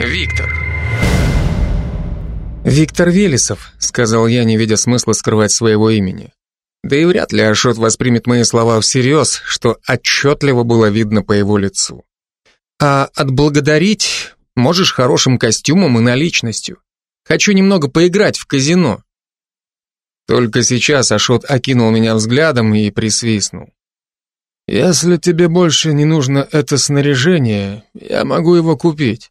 Виктор. «Виктор Велесов», — сказал я, не видя смысла скрывать своего имени. Да и вряд ли Ашот воспримет мои слова всерьез, что отчетливо было видно по его лицу. А отблагодарить можешь хорошим костюмом и наличностью. Хочу немного поиграть в казино. Только сейчас Ашот окинул меня взглядом и присвистнул. Если тебе больше не нужно это снаряжение, я могу его купить.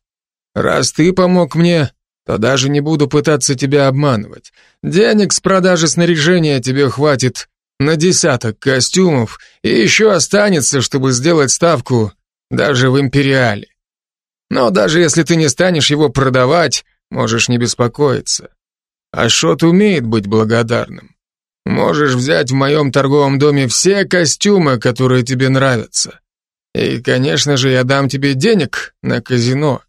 Раз ты помог мне, то даже не буду пытаться тебя обманывать. Денег с продажи снаряжения тебе хватит на десяток костюмов, и еще останется, чтобы сделать ставку даже в Империале. Но даже если ты не станешь его продавать, можешь не беспокоиться. Ашот умеет быть благодарным. Можешь взять в моем торговом доме все костюмы, которые тебе нравятся. И, конечно же, я дам тебе денег на казино.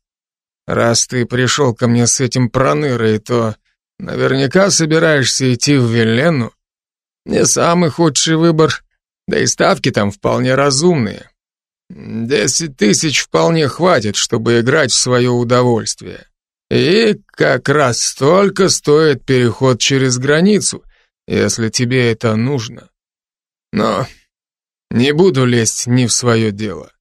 Раз ты пришел ко мне с этим пронырой, то наверняка собираешься идти в Велену. Не самый худший выбор, да и ставки там вполне разумные. Десять тысяч вполне хватит, чтобы играть в свое удовольствие. И как раз столько стоит переход через границу, если тебе это нужно. Но не буду лезть ни в свое дело.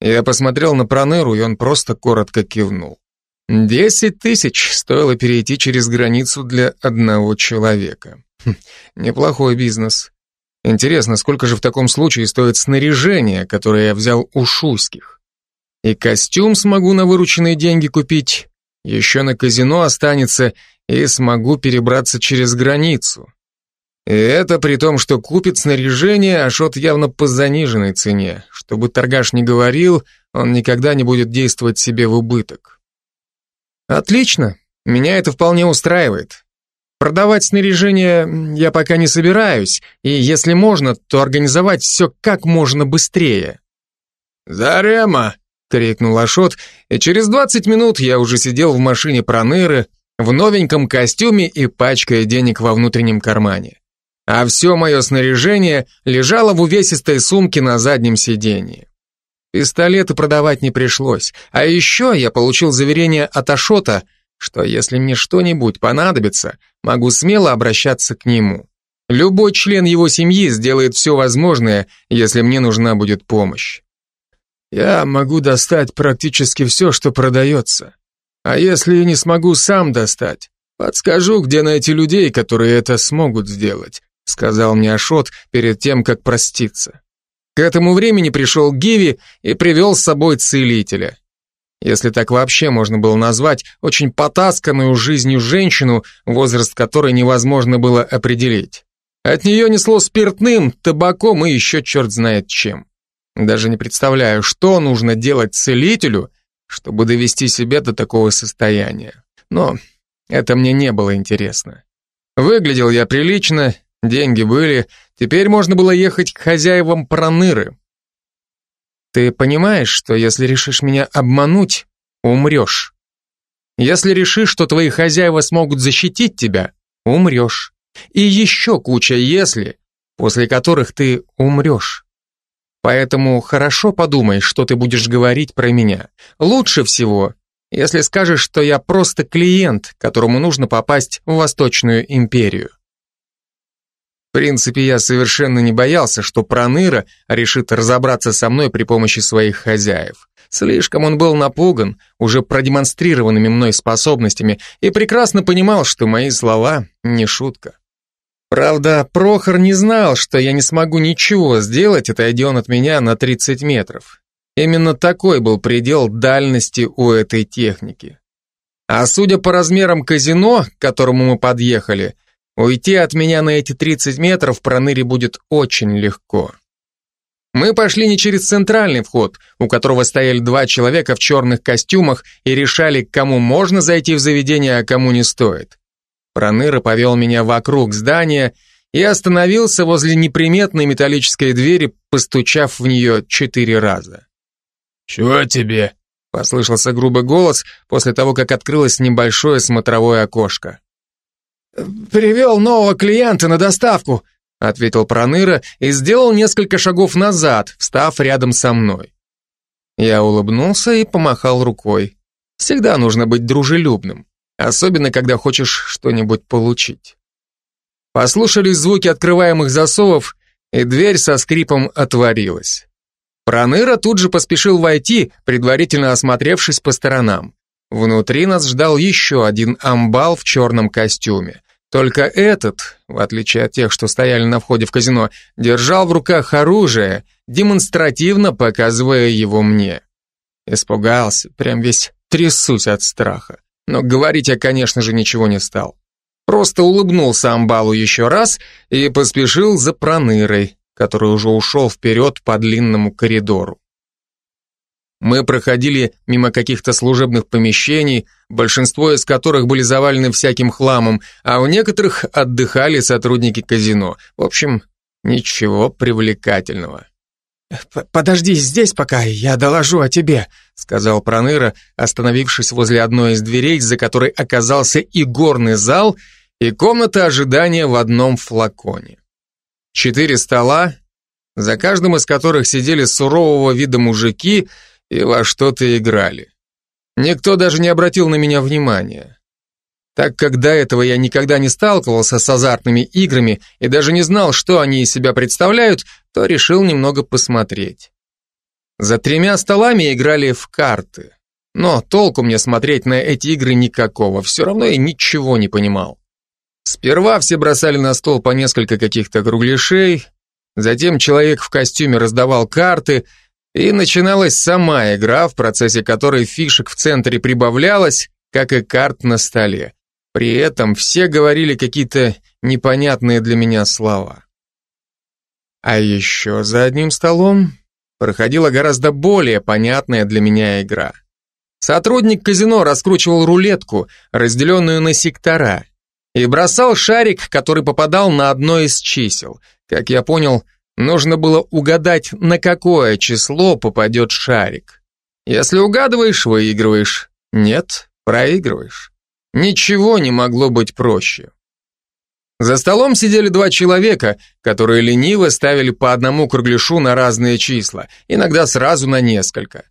Я посмотрел на Пронеру, и он просто коротко кивнул. Десять тысяч стоило перейти через границу для одного человека. Хм, неплохой бизнес. Интересно, сколько же в таком случае стоит снаряжение, которое я взял у шуйских? И костюм смогу на вырученные деньги купить, еще на казино останется, и смогу перебраться через границу. И это при том, что купит снаряжение Ашот явно по заниженной цене. Чтобы торгаш не говорил, он никогда не будет действовать себе в убыток. Отлично, меня это вполне устраивает. Продавать снаряжение я пока не собираюсь, и если можно, то организовать все как можно быстрее. «Зарема!» — крикнул Ашот, и через двадцать минут я уже сидел в машине Проныры в новеньком костюме и пачкая денег во внутреннем кармане а все мое снаряжение лежало в увесистой сумке на заднем сидении. Пистолеты продавать не пришлось, а еще я получил заверение от Ашота, что если мне что-нибудь понадобится, могу смело обращаться к нему. Любой член его семьи сделает все возможное, если мне нужна будет помощь. Я могу достать практически все, что продается. А если не смогу сам достать, подскажу, где найти людей, которые это смогут сделать сказал мне Ашот перед тем, как проститься. К этому времени пришел Гиви и привел с собой целителя. Если так вообще можно было назвать очень потасканную жизнью женщину, возраст которой невозможно было определить. От нее несло спиртным, табаком и еще черт знает чем. Даже не представляю, что нужно делать целителю, чтобы довести себя до такого состояния. Но это мне не было интересно. Выглядел я прилично, Деньги были, теперь можно было ехать к хозяевам Проныры. Ты понимаешь, что если решишь меня обмануть, умрешь. Если решишь, что твои хозяева смогут защитить тебя, умрешь. И еще куча «если», после которых ты умрешь. Поэтому хорошо подумай, что ты будешь говорить про меня. Лучше всего, если скажешь, что я просто клиент, которому нужно попасть в Восточную империю. Принципе, я совершенно не боялся, что Проныра решит разобраться со мной при помощи своих хозяев. Слишком он был напуган уже продемонстрированными мной способностями и прекрасно понимал, что мои слова не шутка. Правда, Прохор не знал, что я не смогу ничего сделать, отойдя он от меня на 30 метров. Именно такой был предел дальности у этой техники. А судя по размерам казино, к которому мы подъехали, Уйти от меня на эти 30 метров проныре будет очень легко. Мы пошли не через центральный вход, у которого стояли два человека в черных костюмах и решали, кому можно зайти в заведение, а кому не стоит. Проныра повел меня вокруг здания и остановился возле неприметной металлической двери, постучав в нее четыре раза. «Чего тебе?» — послышался грубый голос после того, как открылось небольшое смотровое окошко. «Привел нового клиента на доставку», ответил Проныра и сделал несколько шагов назад, встав рядом со мной. Я улыбнулся и помахал рукой. Всегда нужно быть дружелюбным, особенно когда хочешь что-нибудь получить. Послушались звуки открываемых засовов, и дверь со скрипом отворилась. Проныра тут же поспешил войти, предварительно осмотревшись по сторонам. Внутри нас ждал еще один амбал в черном костюме. Только этот, в отличие от тех, что стояли на входе в казино, держал в руках оружие, демонстративно показывая его мне. Испугался, прям весь трясусь от страха. Но говорить я, конечно же, ничего не стал. Просто улыбнулся амбалу еще раз и поспешил за пронырой, который уже ушел вперед по длинному коридору. Мы проходили мимо каких-то служебных помещений, большинство из которых были завалены всяким хламом, а в некоторых отдыхали сотрудники казино. В общем, ничего привлекательного. «Подожди здесь пока, я доложу о тебе», сказал Проныра, остановившись возле одной из дверей, за которой оказался и горный зал, и комната ожидания в одном флаконе. Четыре стола, за каждым из которых сидели сурового вида мужики и во что-то играли. Никто даже не обратил на меня внимания. Так как до этого я никогда не сталкивался с азартными играми и даже не знал, что они из себя представляют, то решил немного посмотреть. За тремя столами играли в карты. Но толку мне смотреть на эти игры никакого, все равно я ничего не понимал. Сперва все бросали на стол по несколько каких-то кругляшей, затем человек в костюме раздавал карты, и начиналась сама игра, в процессе которой фишек в центре прибавлялось, как и карт на столе. При этом все говорили какие-то непонятные для меня слова. А еще за одним столом проходила гораздо более понятная для меня игра. Сотрудник казино раскручивал рулетку, разделенную на сектора, и бросал шарик, который попадал на одно из чисел. Как я понял, Нужно было угадать, на какое число попадет шарик. Если угадываешь, выигрываешь. Нет, проигрываешь. Ничего не могло быть проще. За столом сидели два человека, которые лениво ставили по одному кругляшу на разные числа, иногда сразу на несколько.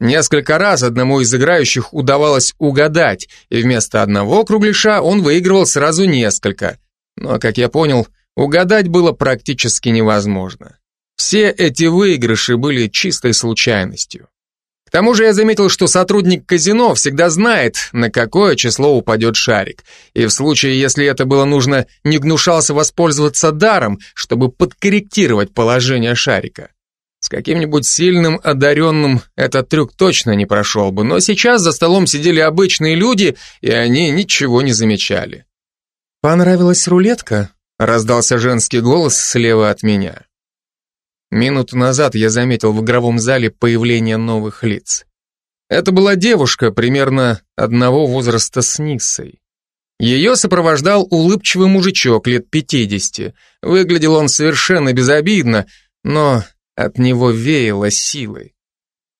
Несколько раз одному из играющих удавалось угадать, и вместо одного кругляша он выигрывал сразу несколько. Но, как я понял, Угадать было практически невозможно. Все эти выигрыши были чистой случайностью. К тому же я заметил, что сотрудник казино всегда знает, на какое число упадет шарик, и в случае, если это было нужно, не гнушался воспользоваться даром, чтобы подкорректировать положение шарика. С каким-нибудь сильным одаренным этот трюк точно не прошел бы, но сейчас за столом сидели обычные люди, и они ничего не замечали. «Понравилась рулетка?» Раздался женский голос слева от меня. Минуту назад я заметил в игровом зале появление новых лиц. Это была девушка примерно одного возраста с Ниссой. Ее сопровождал улыбчивый мужичок лет пятидесяти. Выглядел он совершенно безобидно, но от него веяло силой.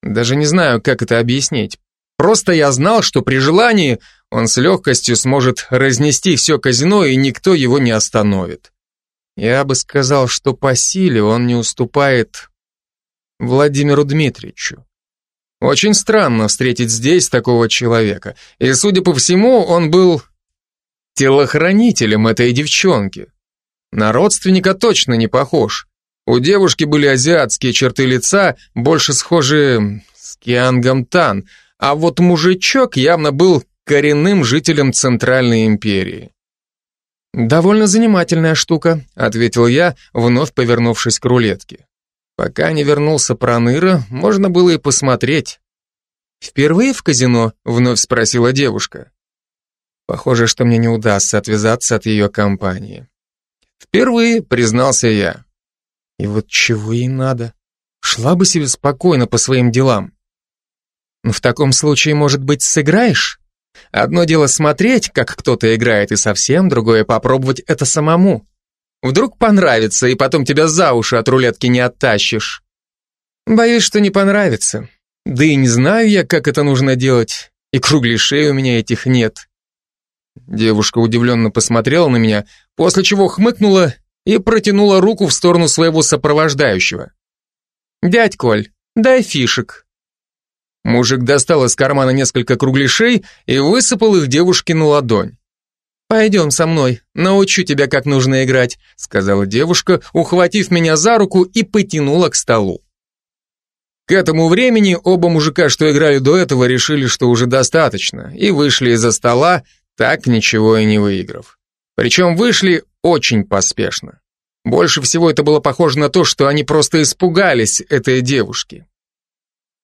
Даже не знаю, как это объяснить. Просто я знал, что при желании он с легкостью сможет разнести все казино, и никто его не остановит. Я бы сказал, что по силе он не уступает Владимиру Дмитриевичу. Очень странно встретить здесь такого человека, и, судя по всему, он был телохранителем этой девчонки. На родственника точно не похож. У девушки были азиатские черты лица, больше схожие с Киангом Тан, а вот мужичок явно был коренным жителям Центральной империи. «Довольно занимательная штука», — ответил я, вновь повернувшись к рулетке. Пока не вернулся Проныра, можно было и посмотреть. «Впервые в казино?» — вновь спросила девушка. Похоже, что мне не удастся отвязаться от ее компании. «Впервые», — признался я. И вот чего ей надо? Шла бы себе спокойно по своим делам. «Ну, в таком случае, может быть, сыграешь? Одно дело смотреть, как кто-то играет, и совсем другое попробовать это самому. Вдруг понравится, и потом тебя за уши от рулетки не оттащишь. Боюсь, что не понравится. Да и не знаю я, как это нужно делать, и кругляшей у меня этих нет. Девушка удивленно посмотрела на меня, после чего хмыкнула и протянула руку в сторону своего сопровождающего. «Дядь Коль, дай фишек». Мужик достал из кармана несколько кругляшей и высыпал их девушке на ладонь. «Пойдем со мной, научу тебя, как нужно играть», сказала девушка, ухватив меня за руку и потянула к столу. К этому времени оба мужика, что играли до этого, решили, что уже достаточно, и вышли из-за стола, так ничего и не выиграв. Причем вышли очень поспешно. Больше всего это было похоже на то, что они просто испугались этой девушки.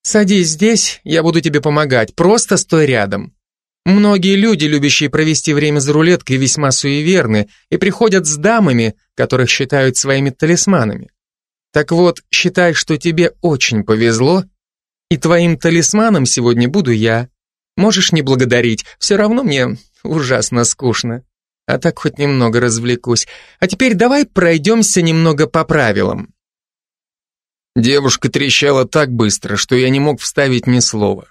«Садись здесь, я буду тебе помогать, просто стой рядом», Многие люди, любящие провести время за рулеткой, весьма суеверны и приходят с дамами, которых считают своими талисманами. Так вот, считай, что тебе очень повезло, и твоим талисманом сегодня буду я. Можешь не благодарить, все равно мне ужасно скучно. А так хоть немного развлекусь. А теперь давай пройдемся немного по правилам. Девушка трещала так быстро, что я не мог вставить ни слова.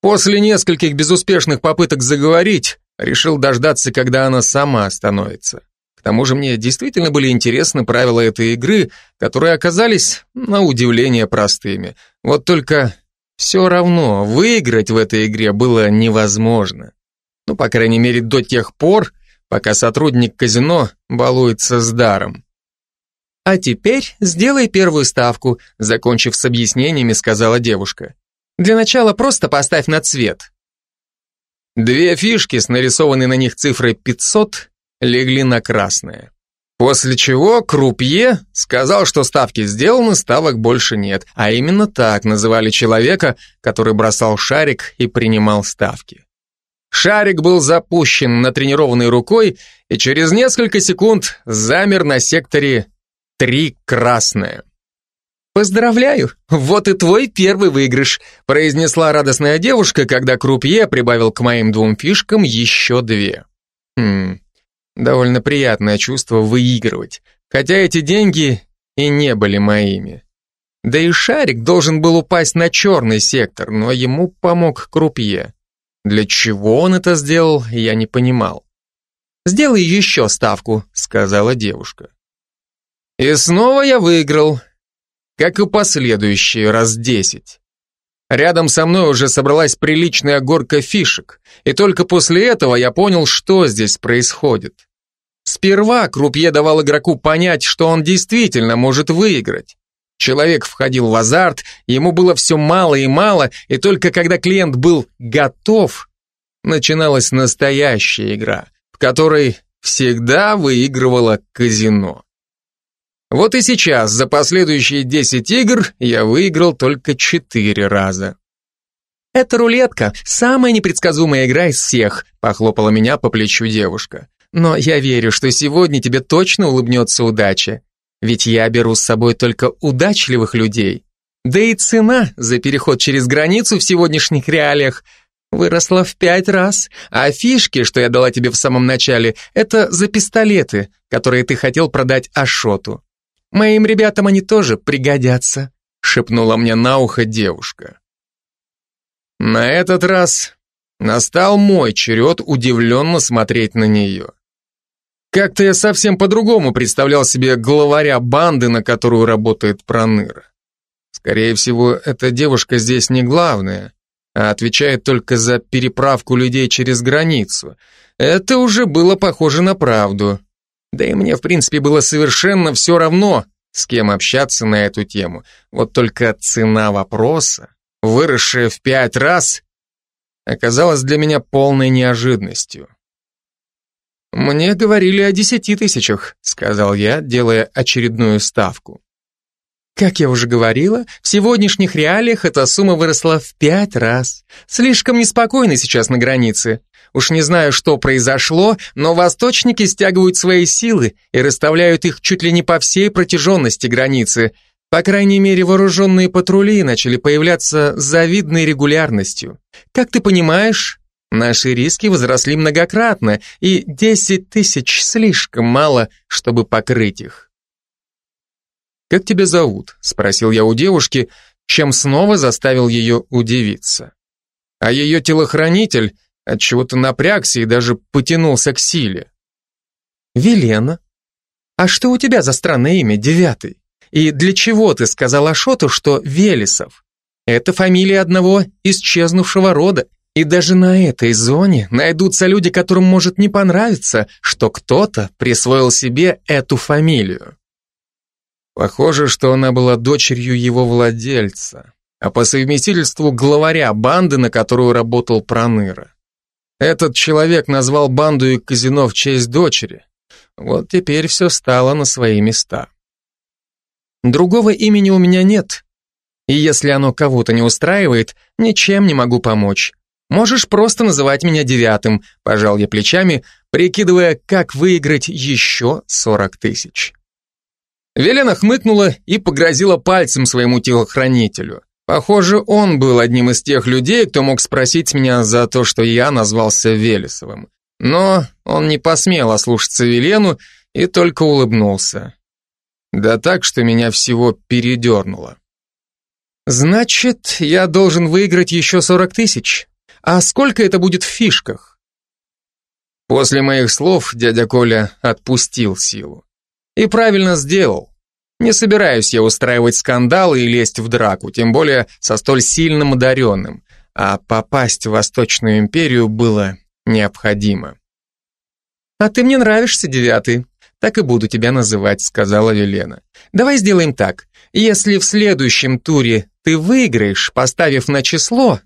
После нескольких безуспешных попыток заговорить, решил дождаться, когда она сама остановится. К тому же мне действительно были интересны правила этой игры, которые оказались, на удивление, простыми. Вот только все равно выиграть в этой игре было невозможно. Ну, по крайней мере, до тех пор, пока сотрудник казино балуется с даром. «А теперь сделай первую ставку», закончив с объяснениями, сказала девушка. Для начала просто поставь на цвет. Две фишки с нарисованной на них цифрой 500 легли на красное. После чего Крупье сказал, что ставки сделаны, ставок больше нет. А именно так называли человека, который бросал шарик и принимал ставки. Шарик был запущен натренированной рукой и через несколько секунд замер на секторе три красное. «Поздравляю, вот и твой первый выигрыш», произнесла радостная девушка, когда крупье прибавил к моим двум фишкам еще две. Хм, довольно приятное чувство выигрывать, хотя эти деньги и не были моими. Да и шарик должен был упасть на черный сектор, но ему помог крупье. Для чего он это сделал, я не понимал. «Сделай еще ставку», — сказала девушка. И снова я выиграл, как и последующие раз десять. Рядом со мной уже собралась приличная горка фишек, и только после этого я понял, что здесь происходит. Сперва крупье давал игроку понять, что он действительно может выиграть. Человек входил в азарт, ему было все мало и мало, и только когда клиент был готов, начиналась настоящая игра, в которой всегда выигрывало казино. Вот и сейчас, за последующие 10 игр, я выиграл только 4 раза. «Это рулетка, самая непредсказуемая игра из всех», похлопала меня по плечу девушка. «Но я верю, что сегодня тебе точно улыбнется удача. Ведь я беру с собой только удачливых людей. Да и цена за переход через границу в сегодняшних реалиях выросла в пять раз, а фишки, что я дала тебе в самом начале, это за пистолеты, которые ты хотел продать Ашоту. Моим ребятам они тоже пригодятся», шепнула мне на ухо девушка. На этот раз настал мой черед удивленно смотреть на нее. Как-то я совсем по-другому представлял себе главаря банды, на которую работает Проныра. Скорее всего, эта девушка здесь не главная, а отвечает только за переправку людей через границу. Это уже было похоже на правду. Да и мне, в принципе, было совершенно все равно, с кем общаться на эту тему. Вот только цена вопроса, выросшая в пять раз, оказалась для меня полной неожиданностью. «Мне говорили о десяти тысячах», — сказал я, делая очередную ставку. Как я уже говорила, в сегодняшних реалиях эта сумма выросла в пять раз. Слишком неспокойно сейчас на границе. Уж не знаю, что произошло, но восточники стягивают свои силы и расставляют их чуть ли не по всей протяженности границы. По крайней мере, вооруженные патрули начали появляться с завидной регулярностью. Как ты понимаешь, наши риски возросли многократно, и 10 тысяч слишком мало, чтобы покрыть их. «Как тебя зовут?» – спросил я у девушки, чем снова заставил ее удивиться. А ее телохранитель – от чего то напрягся и даже потянулся к силе. «Велена? А что у тебя за странное имя, девятый? И для чего ты сказал Ашоту, что Велесов? Это фамилия одного исчезнувшего рода, и даже на этой зоне найдутся люди, которым может не понравиться, что кто-то присвоил себе эту фамилию. Похоже, что она была дочерью его владельца, а по совместительству главаря банды, на которую работал Проныра. Этот человек назвал банду и казино в честь дочери. Вот теперь все стало на свои места. Другого имени у меня нет, и если оно кого-то не устраивает, ничем не могу помочь. Можешь просто называть меня девятым, пожал я плечами, прикидывая, как выиграть еще сорок тысяч. Велена хмыкнула и погрозила пальцем своему телохранителю. Похоже, он был одним из тех людей, кто мог спросить меня за то, что я назвался Велесовым. Но он не посмел ослушаться Велену и только улыбнулся. Да так, что меня всего передернуло. «Значит, я должен выиграть еще сорок тысяч?» А сколько это будет в фишках? После моих слов дядя Коля отпустил силу. И правильно сделал. Не собираюсь я устраивать скандалы и лезть в драку, тем более со столь сильным одаренным, а попасть в Восточную империю было необходимо. «А ты мне нравишься, девятый. Так и буду тебя называть», — сказала Велена. «Давай сделаем так. Если в следующем туре ты выиграешь, поставив на число,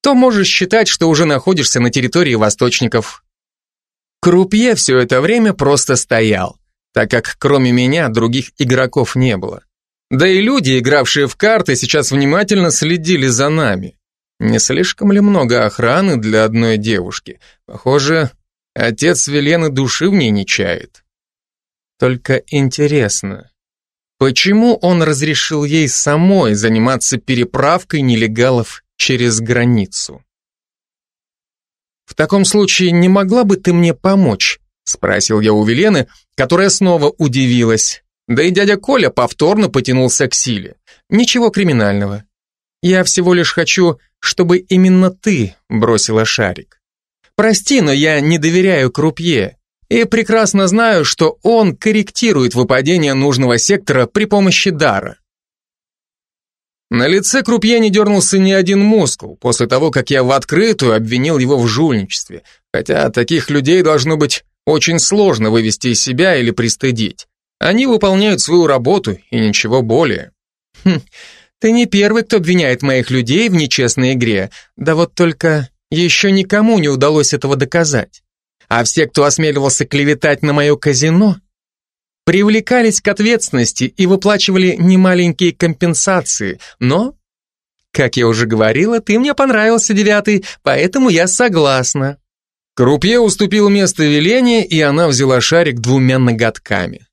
то можешь считать, что уже находишься на территории восточников. Крупье все это время просто стоял, так как кроме меня других игроков не было. Да и люди, игравшие в карты, сейчас внимательно следили за нами. Не слишком ли много охраны для одной девушки? Похоже, отец Велены души в ней не чает. Только интересно, почему он разрешил ей самой заниматься переправкой нелегалов через границу. «В таком случае не могла бы ты мне помочь?» Спросил я у Велены, которая снова удивилась. Да и дядя Коля повторно потянулся к силе. Ничего криминального. Я всего лишь хочу, чтобы именно ты бросила шарик. Прости, но я не доверяю крупье и прекрасно знаю, что он корректирует выпадение нужного сектора при помощи дара. На лице крупье не дернулся ни один мускул, после того, как я в открытую обвинил его в жульничестве, хотя таких людей должно быть очень сложно вывести из себя или пристыдить. Они выполняют свою работу и ничего более. Хм, ты не первый, кто обвиняет моих людей в нечестной игре, да вот только еще никому не удалось этого доказать. А все, кто осмеливался клеветать на мое казино, привлекались к ответственности и выплачивали немаленькие компенсации, но, как я уже говорила, ты мне понравился, девятый, поэтому я согласна. Крупье уступил место Велене, и она взяла шарик двумя ноготками.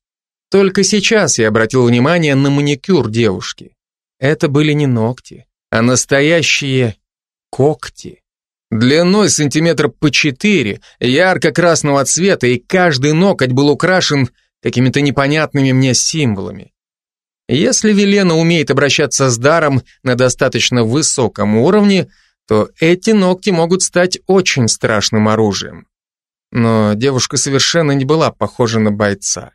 Только сейчас я обратил внимание на маникюр девушки. Это были не ногти, а настоящие когти. Длиной сантиметра по четыре, ярко-красного цвета, и каждый ноготь был украшен какими-то непонятными мне символами. Если Велена умеет обращаться с даром на достаточно высоком уровне, то эти ногти могут стать очень страшным оружием. Но девушка совершенно не была похожа на бойца.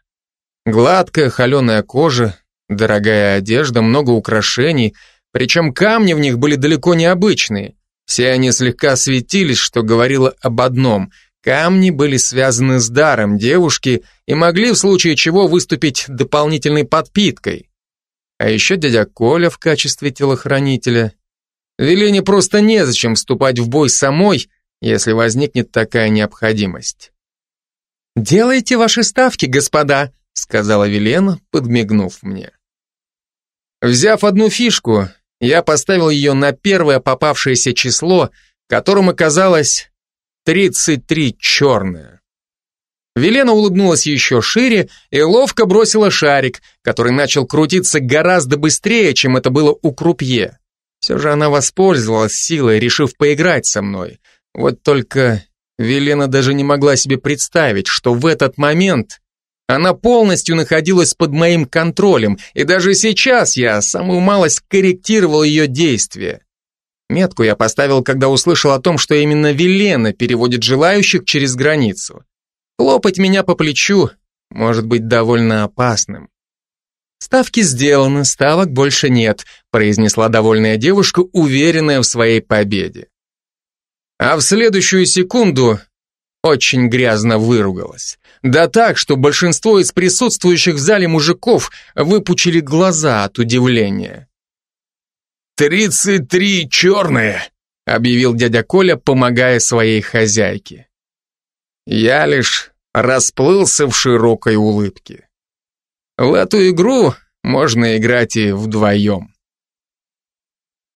Гладкая холеная кожа, дорогая одежда, много украшений, причем камни в них были далеко не обычные. Все они слегка светились, что говорило об одном – Камни были связаны с даром девушки и могли в случае чего выступить дополнительной подпиткой. А еще дядя Коля в качестве телохранителя. Велине просто незачем вступать в бой самой, если возникнет такая необходимость. «Делайте ваши ставки, господа», — сказала Велена, подмигнув мне. Взяв одну фишку, я поставил ее на первое попавшееся число, которым оказалось 33 черные. Велена улыбнулась еще шире и ловко бросила шарик, который начал крутиться гораздо быстрее, чем это было у крупье. Все же она воспользовалась силой, решив поиграть со мной. Вот только Велена даже не могла себе представить, что в этот момент она полностью находилась под моим контролем, и даже сейчас я самую малость корректировал ее действия. Метку я поставил, когда услышал о том, что именно Велена переводит желающих через границу. Хлопать меня по плечу может быть довольно опасным. Ставки сделаны, ставок больше нет, произнесла довольная девушка, уверенная в своей победе. А в следующую секунду очень грязно выругалась. Да так, что большинство из присутствующих в зале мужиков выпучили глаза от удивления. «Тридцать три черные!» — объявил дядя Коля, помогая своей хозяйке. Я лишь расплылся в широкой улыбке. В эту игру можно играть и вдвоем.